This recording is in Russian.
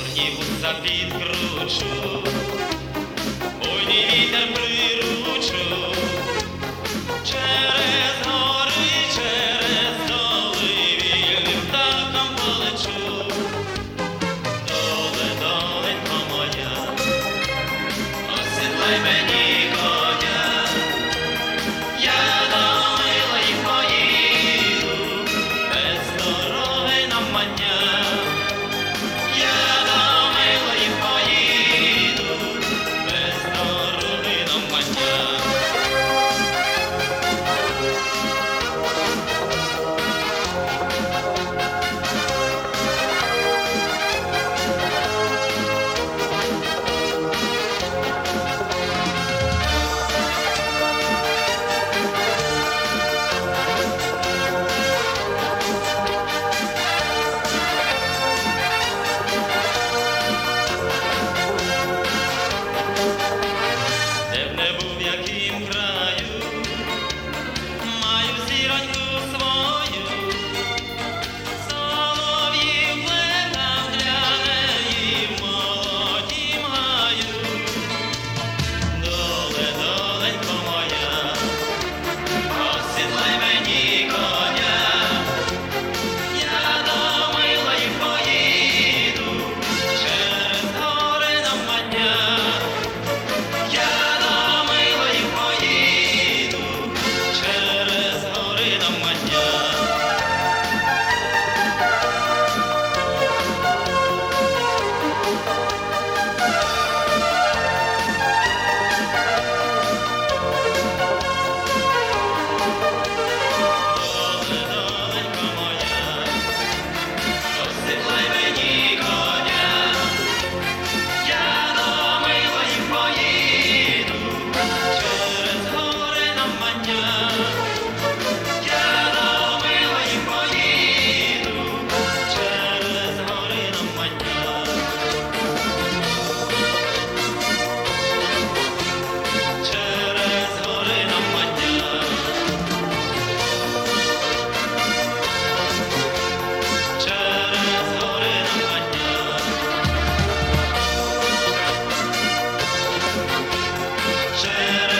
горніву за кручу. Share